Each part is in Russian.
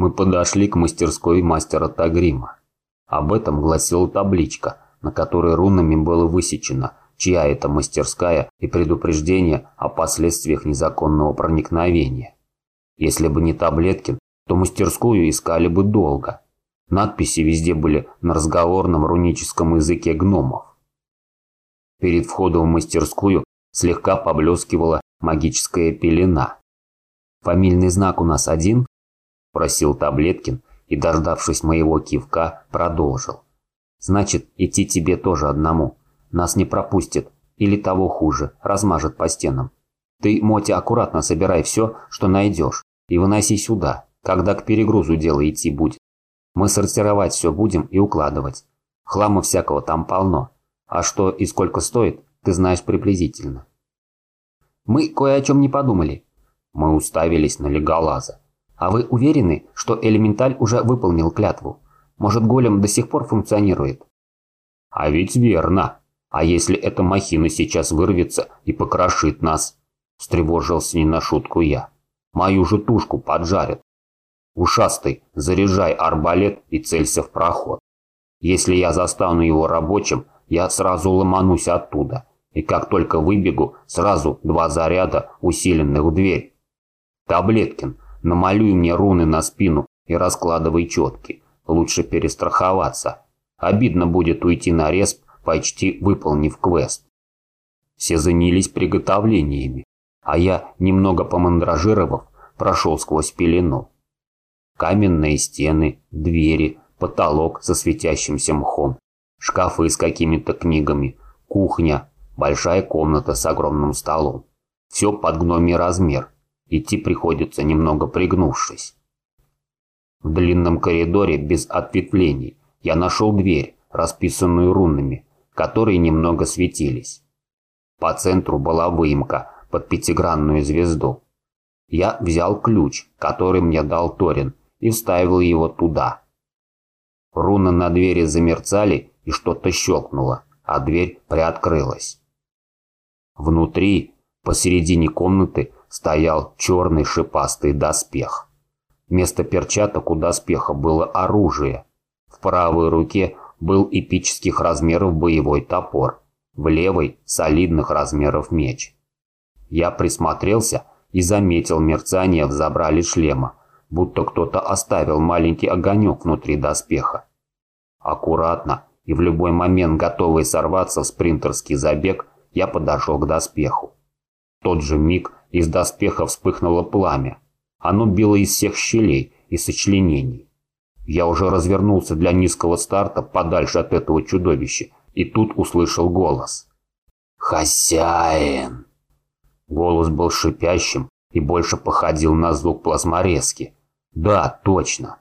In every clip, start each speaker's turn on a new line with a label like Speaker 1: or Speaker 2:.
Speaker 1: Мы подошли к мастерской мастера Тагрима. Об этом гласила табличка, на которой рунами было высечено, чья это мастерская и предупреждение о последствиях незаконного проникновения. Если бы не Таблеткин, то мастерскую искали бы долго. Надписи везде были на разговорном руническом языке гномов. Перед входом в мастерскую слегка поблескивала магическая пелена. «Фамильный знак у нас один?» – просил Таблеткин и, дождавшись моего кивка, продолжил. «Значит, идти тебе тоже одному. Нас не пропустит, или того хуже, размажет по стенам. Ты, Мотя, аккуратно собирай все, что найдешь, и выноси сюда, когда к перегрузу дело идти будет. Мы сортировать все будем и укладывать. Хлама всякого там полно. А что и сколько стоит, ты знаешь приблизительно. Мы кое о чем не подумали. Мы уставились на Леголаза. А вы уверены, что Элементаль уже выполнил клятву? Может, голем до сих пор функционирует? А ведь верно. А если эта махина сейчас вырвется и покрошит нас? Встревожился не на шутку я. Мою же тушку поджарят. Ушастый, заряжай арбалет и целься в проход. Если я застану его рабочим, я сразу ломанусь оттуда. И как только выбегу, сразу два заряда, усиленных в дверь. Таблеткин, намалюй мне руны на спину и раскладывай четки. Лучше перестраховаться. Обидно будет уйти на респ, почти выполнив квест. Все занялись приготовлениями, а я, немного помандражировав, прошел сквозь пелену. Каменные стены, двери, потолок со светящимся мхом, шкафы с какими-то книгами, кухня, большая комната с огромным столом. Все под гномий размер. Идти приходится немного пригнувшись. В длинном коридоре без ответвлений я нашел дверь, расписанную рунами, которые немного светились. По центру была выемка под пятигранную звезду. Я взял ключ, который мне дал Торин, и вставил его туда. Руны на двери замерцали и что-то щелкнуло, а дверь приоткрылась. Внутри, посередине комнаты, стоял черный шипастый доспех. Вместо перчаток у доспеха было оружие. В правой руке был эпических размеров боевой топор, в левой – солидных размеров меч. Я присмотрелся и заметил мерцание в забрале шлема, будто кто-то оставил маленький огонек внутри доспеха. Аккуратно и в любой момент готовый сорваться в спринтерский забег, я подошел к доспеху. В тот же миг из доспеха вспыхнуло пламя. Оно било из всех щелей и сочленений. Я уже развернулся для низкого старта подальше от этого чудовища, и тут услышал голос. «Хозяин!» Голос был шипящим и больше походил на звук плазморезки. Да, точно.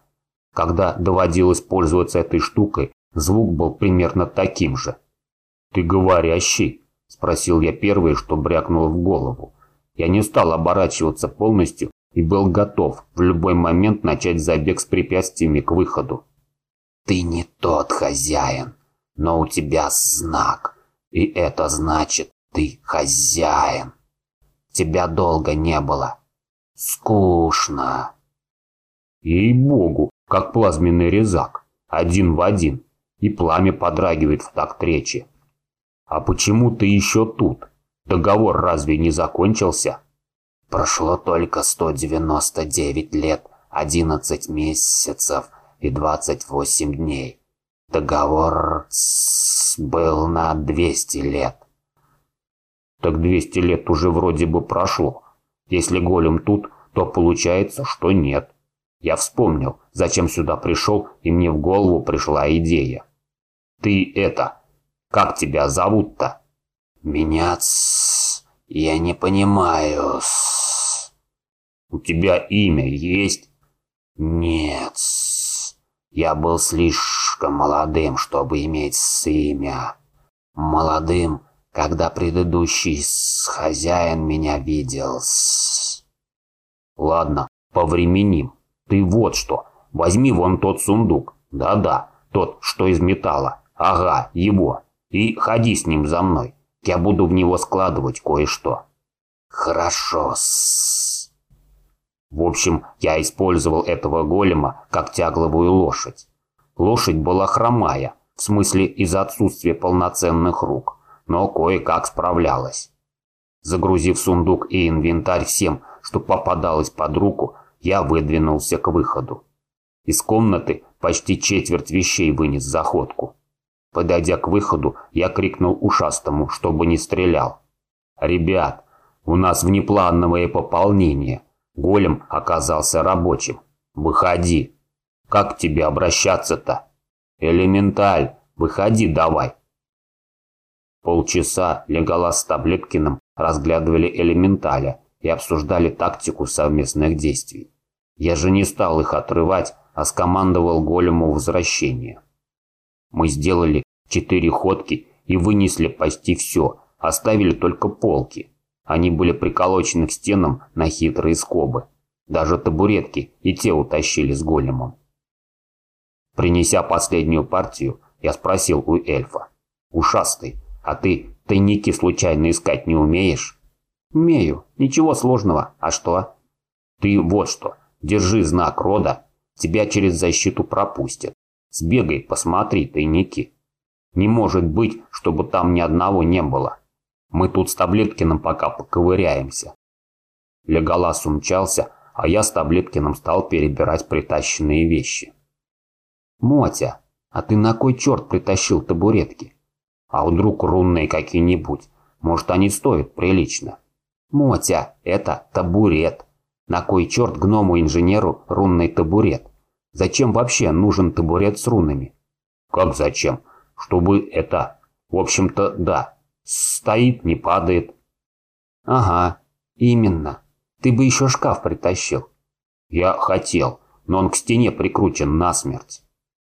Speaker 1: Когда доводилось пользоваться этой штукой, звук был примерно таким же. «Ты говорящий?» – спросил я первое, что брякнуло в голову. Я не стал оборачиваться полностью и был готов в любой момент начать забег с препятствиями к выходу. «Ты не тот хозяин, но у тебя знак, и это значит, ты хозяин. Тебя долго не было. Скучно». Ей-богу, как плазменный резак, один в один, и пламя подрагивает в такт речи. А почему ты еще тут? Договор разве не закончился? Прошло только 199 лет, 11 месяцев и 28 дней. Договор был на 200 лет. Так 200 лет уже вроде бы прошло. Если голем тут, то получается, что нет. Я вспомнил, зачем сюда пришел, и мне в голову пришла идея. Ты это, как тебя зовут-то? Меня ц... я не понимаю. У тебя имя есть? Нет. Я был слишком молодым, чтобы иметь имя. Молодым, когда предыдущий хозяин меня видел. Ладно, повременим. Ты вот что, возьми вон тот сундук. Да-да, тот, что из металла. Ага, его. И ходи с ним за мной. Я буду в него складывать кое-что. Хорошо-с. В общем, я использовал этого голема как тягловую лошадь. Лошадь была хромая, в смысле из-за отсутствия полноценных рук, но кое-как справлялась. Загрузив сундук и инвентарь всем, что попадалось под руку, я выдвинулся к выходу. Из комнаты почти четверть вещей вынес за ходку. Подойдя к выходу, я крикнул ушастому, чтобы не стрелял. «Ребят, у нас внеплановое пополнение. Голем оказался рабочим. Выходи. Как к тебе обращаться-то? Элементаль, выходи давай». Полчаса Леголас с Таблеткиным разглядывали элементаля и обсуждали тактику совместных действий. Я же не стал их отрывать, а скомандовал голему возвращение. Мы сделали четыре ходки и вынесли почти все, оставили только полки. Они были приколочены к стенам на хитрые скобы. Даже табуретки и те утащили с големом. Принеся последнюю партию, я спросил у эльфа. «Ушастый, а ты тайники случайно искать не умеешь?» «Умею. Ничего сложного. А что?» «Ты вот что. Держи знак рода. Тебя через защиту пропустят. Сбегай, посмотри тайники. Не может быть, чтобы там ни одного не было. Мы тут с Таблеткиным пока поковыряемся». Леголас умчался, а я с Таблеткиным стал перебирать притащенные вещи. «Мотя, а ты на кой черт притащил табуретки? А вдруг рунные какие-нибудь? Может, они стоят прилично?» «Мотя, это табурет. На кой черт гному-инженеру рунный табурет? Зачем вообще нужен табурет с рунами?» «Как зачем? Чтобы это... В общем-то, да. Стоит, не падает».
Speaker 2: «Ага, именно. Ты бы еще шкаф притащил».
Speaker 1: «Я хотел, но он к стене прикручен насмерть».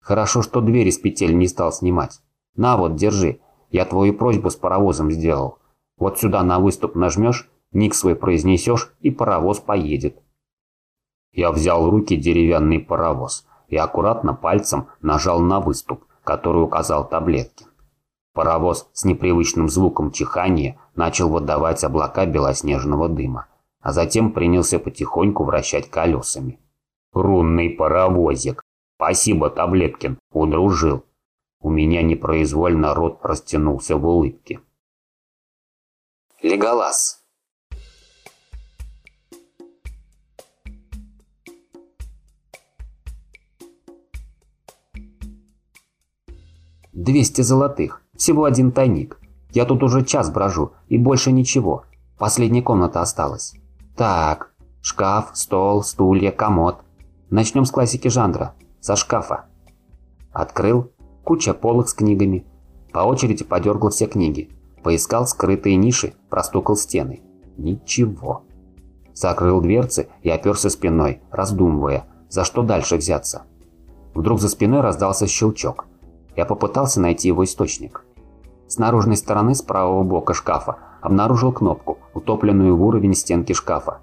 Speaker 2: Хорошо, что дверь из петель не стал снимать. На вот, держи. Я твою просьбу с паровозом сделал. Вот сюда на выступ нажмешь, ник свой произнесешь, и паровоз поедет.
Speaker 1: Я взял в руки деревянный паровоз и аккуратно пальцем нажал на выступ, который указал таблетки. Паровоз с непривычным звуком чихания начал выдавать облака белоснежного дыма, а затем принялся потихоньку вращать колесами. «Рунный паровозик!» «Спасибо, Таблеткин, удружил». У меня непроизвольно рот растянулся в улыбке.
Speaker 3: Леголас.
Speaker 2: «Двести золотых. Всего один тайник. Я тут уже час брожу, и больше ничего. Последняя комната осталась. Так, шкаф, стол, стулья, комод. Начнем с классики жанра со шкафа. Открыл, куча полок с книгами. По очереди подергал все книги. Поискал скрытые ниши, простукал стены. Ничего. Закрыл дверцы и оперся спиной, раздумывая, за что дальше взяться. Вдруг за спиной раздался щелчок. Я попытался найти его источник. С наружной стороны с правого бока шкафа обнаружил кнопку, утопленную в уровень стенки шкафа.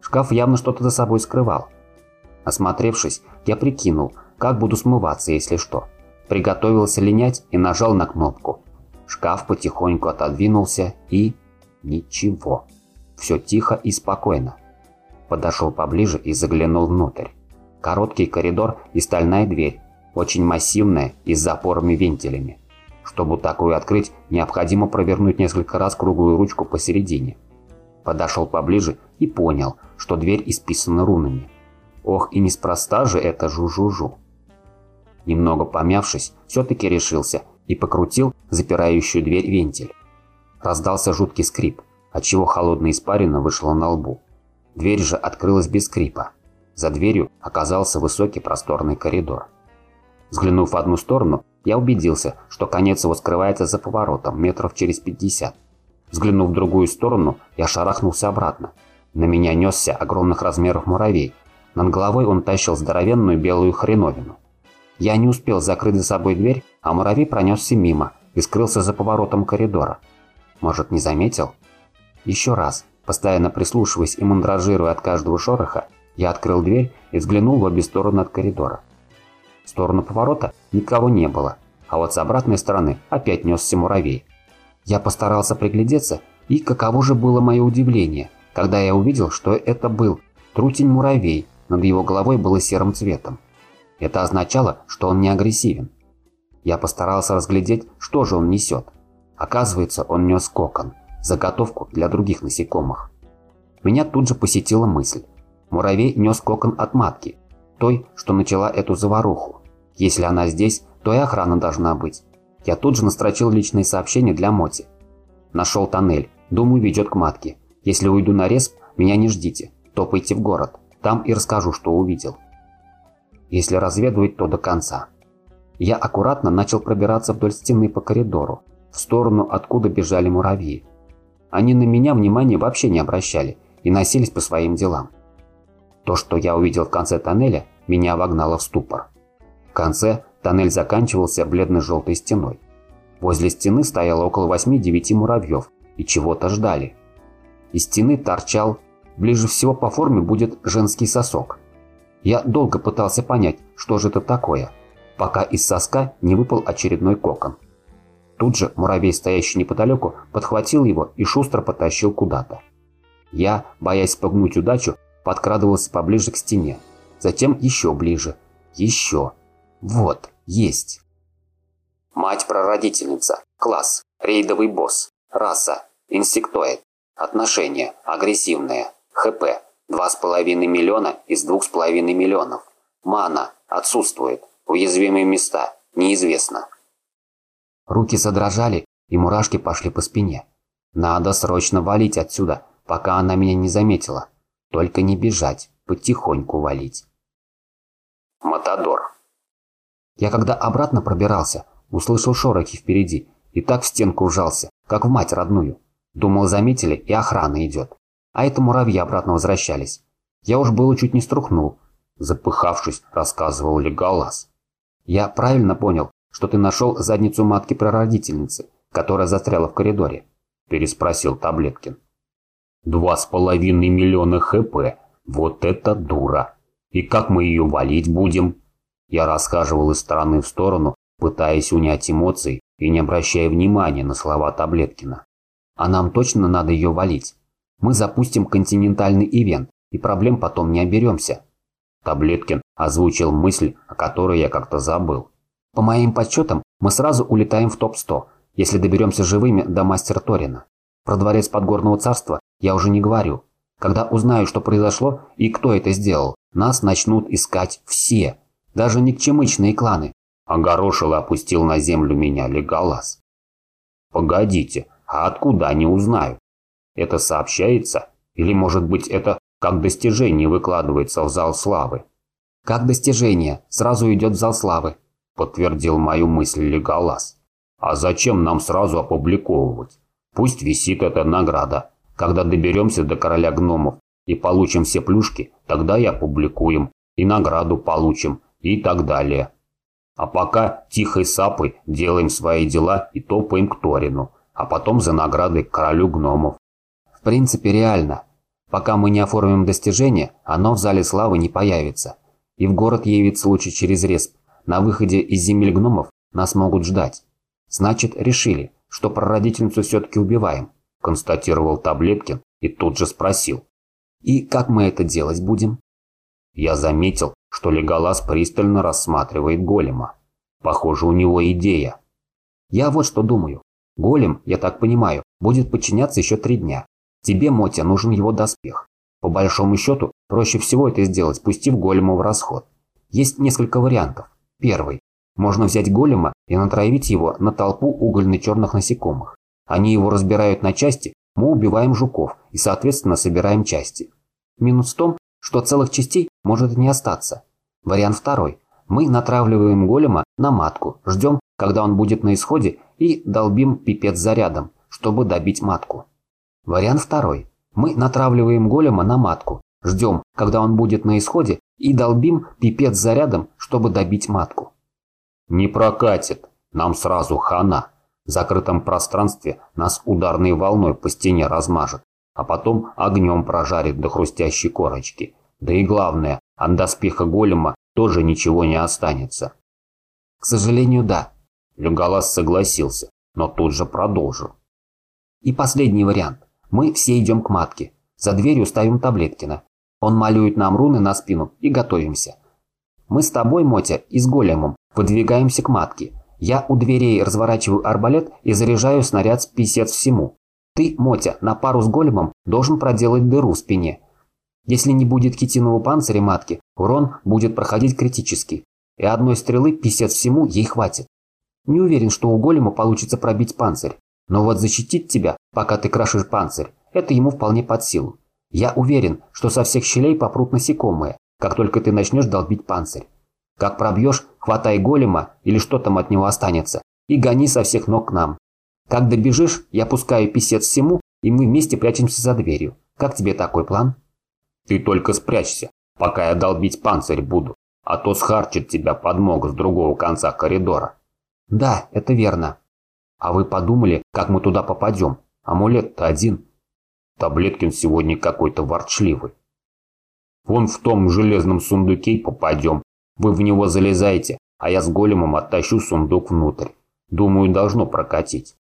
Speaker 2: Шкаф явно что-то за собой скрывал. Осмотревшись, я прикинул, как буду смываться, если что. Приготовился линять и нажал на кнопку. Шкаф потихоньку отодвинулся и... Ничего. Все тихо и спокойно. Подошел поближе и заглянул внутрь. Короткий коридор и стальная дверь, очень массивная и с запорами-вентилями. Чтобы такую открыть, необходимо провернуть несколько раз круглую ручку посередине. Подошел поближе и понял, что дверь исписана рунами. Ох, и неспроста же это жу-жу-жу. Немного помявшись, все-таки решился и покрутил запирающую дверь вентиль. Раздался жуткий скрип, отчего холодная испарина вышла на лбу. Дверь же открылась без скрипа. За дверью оказался высокий просторный коридор. Взглянув в одну сторону, я убедился, что конец его скрывается за поворотом метров через 50. Взглянув в другую сторону, я шарахнулся обратно. На меня несся огромных размеров муравей. Над головой он тащил здоровенную белую хреновину. Я не успел закрыть за собой дверь, а муравей пронесся мимо и скрылся за поворотом коридора. Может, не заметил? Еще раз, постоянно прислушиваясь и мандражируя от каждого шороха, я открыл дверь и взглянул в обе стороны от коридора. В сторону поворота никого не было, а вот с обратной стороны опять несся муравей. Я постарался приглядеться, и каково же было мое удивление, когда я увидел, что это был Трутень-муравей над его головой было серым цветом. Это означало, что он не агрессивен. Я постарался разглядеть, что же он несет. Оказывается, он нес кокон, заготовку для других насекомых. Меня тут же посетила мысль. Муравей нес кокон от матки, той, что начала эту заваруху. Если она здесь, то и охрана должна быть. Я тут же настрочил личные сообщения для Моти. Нашел тоннель, думаю, ведет к матке. Если уйду на респ, меня не ждите, топайте в город. Там и расскажу, что увидел. Если разведывать, то до конца. Я аккуратно начал пробираться вдоль стены по коридору, в сторону, откуда бежали муравьи. Они на меня внимания вообще не обращали и носились по своим делам. То, что я увидел в конце тоннеля, меня вогнало в ступор. В конце тоннель заканчивался бледно-желтой стеной. Возле стены стояло около 8-9 муравьев и чего-то ждали. Из стены торчал, ближе всего по форме будет женский сосок. Я долго пытался понять, что же это такое, пока из соска не выпал очередной кокон. Тут же муравей, стоящий неподалеку, подхватил его и шустро потащил куда-то. Я, боясь погнуть удачу, подкрадывался поближе к стене. Затем еще ближе. Еще. Вот, есть. Мать-прародительница. Класс. Рейдовый босс. Раса. Инсектоид. Отношения. Агрессивные. ХП. 2,5 миллиона из 2,5 миллионов. Мана. Отсутствует. Уязвимые места. Неизвестно. Руки задрожали, и мурашки пошли по спине. Надо срочно валить отсюда, пока она меня не заметила. Только не бежать, потихоньку валить. Матадор. Я когда обратно пробирался, услышал шорохи впереди и так в стенку ужался, как в мать родную. Думал, заметили, и охрана идет. А это муравьи обратно возвращались. Я уж было чуть не струхнул. Запыхавшись, рассказывал Леголас. Я правильно понял, что ты нашел задницу матки-прародительницы, которая застряла в коридоре? Переспросил Таблеткин. Два с половиной миллиона хп. Вот это дура. И как мы ее валить будем? Я расхаживал из стороны в сторону, пытаясь унять эмоции и не обращая внимания на слова Таблеткина. А нам точно надо ее валить. Мы запустим континентальный ивент, и проблем потом не оберемся. Таблеткин озвучил мысль, о которой я как-то забыл. По моим подсчетам, мы сразу улетаем в топ-100, если доберемся живыми до мастера Торина. Про дворец Подгорного царства я уже не говорю. Когда узнаю, что произошло и кто это сделал, нас начнут искать все, даже никчемычные кланы. Огорошил и опустил на землю меня Леголас. Погодите, а откуда они узнают? Это сообщается? Или, может быть, это как достижение выкладывается в зал славы? Как достижение, сразу идет в зал славы, подтвердил мою мысль Леголас. А зачем нам сразу опубликовывать? Пусть висит эта награда. Когда доберемся до короля гномов и получим все плюшки, тогда и опубликуем, и награду получим, и так далее. А пока тихой сапой делаем свои дела и топаем к Торину, а потом за наградой к королю гномов. В принципе, реально. Пока мы не оформим достижение, оно в зале славы не появится. И в город явится лучше через респ. На выходе из земель гномов нас могут ждать. Значит, решили что прародительницу все-таки убиваем», – констатировал Таблеткин и тут же спросил. «И как мы это делать будем?» Я заметил, что Леголас пристально рассматривает голема. Похоже, у него идея. «Я вот что думаю. Голем, я так понимаю, будет подчиняться еще три дня. Тебе, Мотя, нужен его доспех. По большому счету, проще всего это сделать, пустив голема в расход. Есть несколько вариантов. Первый. Можно взять голема и натравить его на толпу угольно-черных насекомых. Они его разбирают на части, мы убиваем жуков и, соответственно, собираем части. Минус в том, что целых частей может не остаться. Вариант второй. Мы натравливаем голема на матку, ждем, когда он будет на исходе, и долбим пипец зарядом, чтобы добить матку. Вариант второй. Мы натравливаем голема на матку, ждем, когда он будет на исходе, и долбим пипец зарядом, чтобы добить матку. Не прокатит. Нам сразу хана. В закрытом пространстве нас ударной волной по стене размажет, а потом огнем прожарит до хрустящей корочки. Да и главное, от доспеха голема тоже ничего не останется. К сожалению, да. Люгалас согласился, но тут же продолжил. И последний вариант. Мы все идем к матке. За дверью ставим Таблеткина. Он малюет нам руны на спину и готовимся. Мы с тобой, Мотя, и с големом выдвигаемся к матке. Я у дверей разворачиваю арбалет и заряжаю снаряд с писец всему. Ты, Мотя, на пару с големом должен проделать дыру в спине. Если не будет хитинового панциря матки, урон будет проходить критически. И одной стрелы писец всему ей хватит. Не уверен, что у голема получится пробить панцирь. Но вот защитить тебя, пока ты крашишь панцирь, это ему вполне под силу. Я уверен, что со всех щелей попрут насекомые, как только ты начнешь долбить панцирь. Как пробьешь, хватай голема или что там от него останется, и гони со всех ног к нам. Как добежишь, я пускаю писец всему, и мы вместе прячемся за дверью. Как тебе такой план?
Speaker 1: Ты только спрячься, пока я долбить панцирь буду, а то схарчит тебя подмога с другого конца коридора.
Speaker 2: Да, это верно. А вы подумали, как мы туда попадем? Амулет-то один.
Speaker 1: Таблеткин сегодня какой-то ворчливый. Вон в том железном сундуке попадем. Вы в него залезаете, а я с големом оттащу сундук внутрь. Думаю, должно прокатить.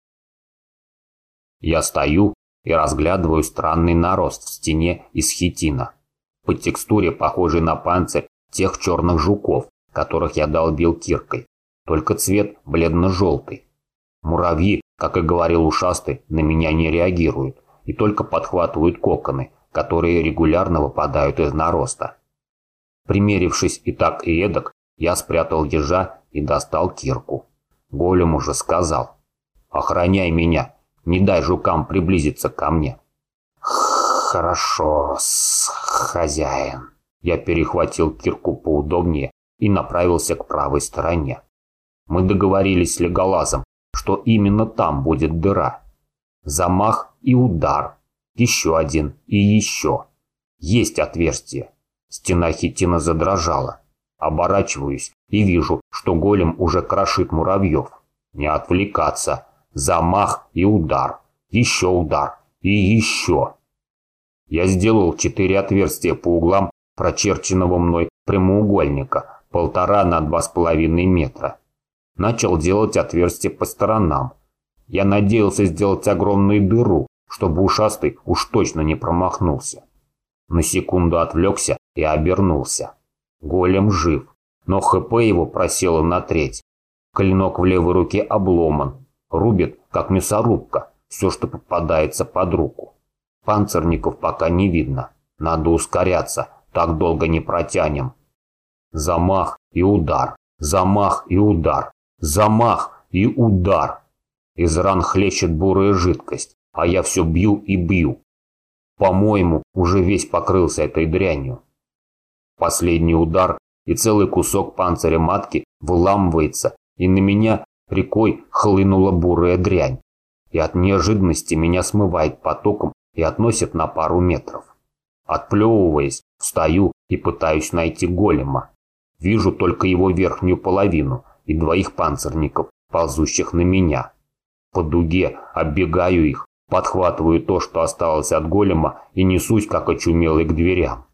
Speaker 1: Я стою и разглядываю странный нарост в стене из хитина. По текстуре похожий на панцирь тех черных жуков, которых я долбил киркой. Только цвет бледно-желтый. Муравьи, как и говорил ушастый, на меня не реагируют и только подхватывают коконы, которые регулярно выпадают из нароста. Примерившись и так и эдак, я спрятал ежа и достал кирку. Голем уже сказал. «Охраняй меня, не дай жукам приблизиться ко мне».
Speaker 2: «Хорошо, хозяин».
Speaker 1: Я перехватил кирку поудобнее и направился к правой стороне. Мы договорились с Леголазом, что именно там будет дыра. Замах и удар. Еще один и еще. Есть отверстие. Стена хитина задрожала. Оборачиваюсь и вижу, что голем уже крошит муравьев. Не отвлекаться. Замах и удар. Еще удар. И еще. Я сделал четыре отверстия по углам прочерченного мной прямоугольника, полтора на два с половиной метра. Начал делать отверстия по сторонам. Я надеялся сделать огромную дыру, чтобы ушастый уж точно не промахнулся. На секунду отвлекся и обернулся. Голем жив, но ХП его просело на треть. Клинок в левой руке обломан, рубит, как мясорубка, все, что попадается под руку. Панцирников пока не видно, надо ускоряться, так долго не протянем. Замах и удар, замах и удар, замах и удар. Из ран хлещет бурая жидкость, а я все бью и бью. По-моему, уже весь покрылся этой дрянью. Последний удар, и целый кусок панциря матки выламывается, и на меня рекой хлынула бурая дрянь. И от неожиданности меня смывает потоком и относит на пару метров. Отплевываясь, встаю и пытаюсь найти голема. Вижу только его верхнюю половину и двоих панцирников, ползущих на меня. По дуге оббегаю их, подхватываю то, что осталось от голема, и несусь, как очумелый, к дверям.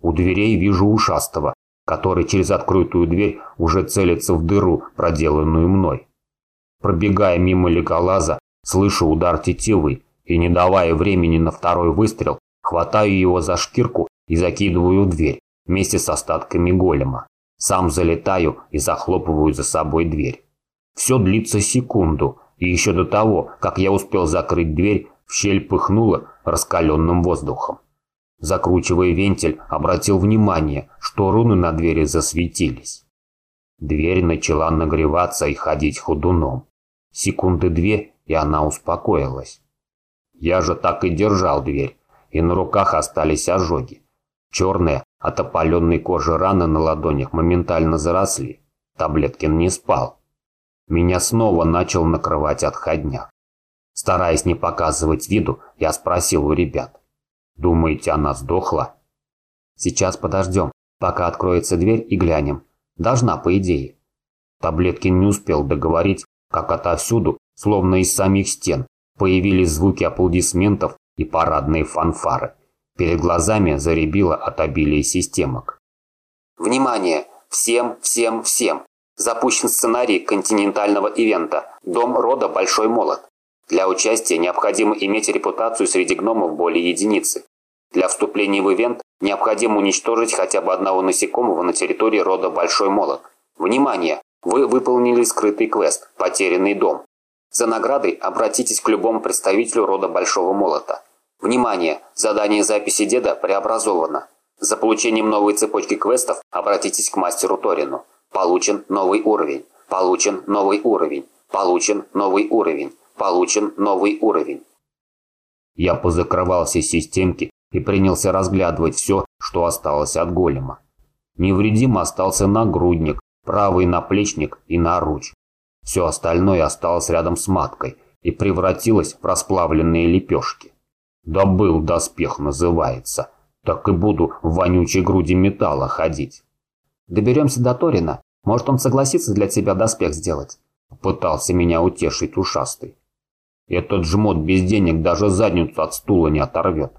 Speaker 1: У дверей вижу ушастого, который через открытую дверь уже целится в дыру, проделанную мной. Пробегая мимо леголаза, слышу удар тетивы и, не давая времени на второй выстрел, хватаю его за шкирку и закидываю в дверь вместе с остатками голема. Сам залетаю и захлопываю за собой дверь. Все длится секунду, и еще до того, как я успел закрыть дверь, в щель пыхнуло раскаленным воздухом. Закручивая вентиль, обратил внимание, что руны на двери засветились. Дверь начала нагреваться и ходить ходуном. Секунды две, и она успокоилась. Я же так и держал дверь, и на руках остались ожоги. Черные, от опаленной кожи раны на ладонях моментально заросли. Таблеткин не спал. Меня снова начал накрывать отходняк. Стараясь не показывать виду, я спросил у ребят. «Думаете, она сдохла?»
Speaker 2: «Сейчас подождем, пока откроется дверь и глянем. Должна, по идее».
Speaker 1: Таблеткин не успел договорить, как отовсюду, словно из самих стен, появились звуки аплодисментов и парадные фанфары. Перед глазами заребило от обилия системок.
Speaker 3: «Внимание! Всем, всем, всем! Запущен сценарий континентального ивента «Дом рода Большой Молот». Для участия необходимо иметь репутацию среди гномов более единицы. Для вступления в ивент Необходимо уничтожить хотя бы одного насекомого на территории рода Большой Молот. Внимание! Вы выполнили скрытый квест «Потерянный дом». За наградой обратитесь к любому представителю рода Большого Молота. Внимание! Задание записи деда преобразовано. За получением новой цепочки квестов обратитесь к мастеру Торину. Получен новый уровень. Получен новый уровень. Получен новый уровень. Получен новый уровень.
Speaker 1: Я позакрывал все системки и принялся разглядывать все, что осталось от голема. Невредим остался нагрудник, правый наплечник и наруч. Все остальное осталось рядом с маткой и превратилось в расплавленные лепешки. Добыл доспех называется. Так и буду в вонючей груди металла ходить.
Speaker 2: Доберемся до Торина. Может, он согласится для тебя доспех сделать?
Speaker 1: Пытался меня утешить ушастый. Этот жмот без денег даже задницу от стула не оторвет.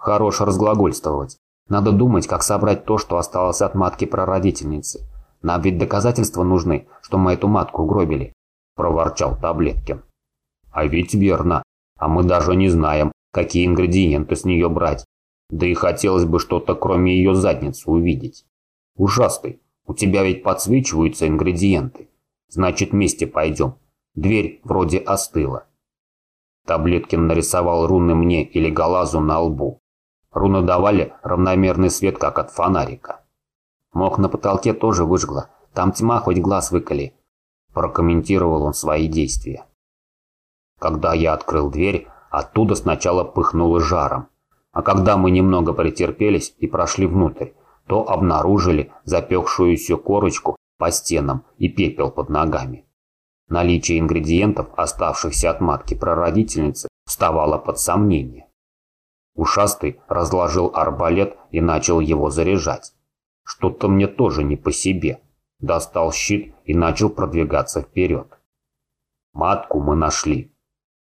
Speaker 2: Хорош разглагольствовать. Надо думать, как собрать то, что осталось от матки прародительницы. Нам ведь доказательства нужны, что мы эту матку угробили», – проворчал Таблеткин.
Speaker 1: «А ведь верно. А мы даже не знаем, какие ингредиенты с нее брать. Да и хотелось бы что-то кроме ее задницы увидеть. Ужасный, у тебя ведь подсвечиваются ингредиенты. Значит, вместе пойдем. Дверь вроде остыла». Таблеткин нарисовал руны мне или Галазу на лбу. Руны давали равномерный свет, как от фонарика.
Speaker 2: Мох на потолке тоже выжгло. Там тьма, хоть глаз выколи.
Speaker 1: Прокомментировал он свои действия. Когда я открыл дверь, оттуда сначала пыхнуло жаром. А когда мы немного претерпелись и прошли внутрь, то обнаружили запекшуюся корочку по стенам и пепел под ногами. Наличие ингредиентов, оставшихся от матки прародительницы, вставало под сомнение. Ушастый разложил арбалет и начал его заряжать. Что-то мне тоже не по себе. Достал щит и начал продвигаться вперед. Матку мы нашли,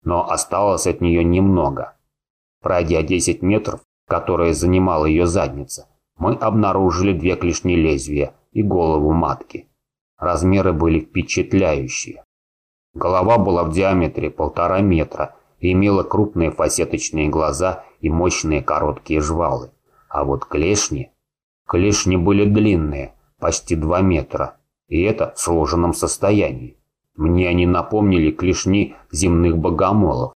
Speaker 1: но осталось от нее немного. Пройдя 10 метров, которые занимала ее задница, мы обнаружили две клешни лезвия и голову матки. Размеры были впечатляющие. Голова была в диаметре полтора метра имела крупные фасеточные глаза и мощные короткие жвалы. А вот клешни Клешни были длинные, почти 2 метра, и это в сложенном состоянии. Мне они напомнили клешни земных богомолов.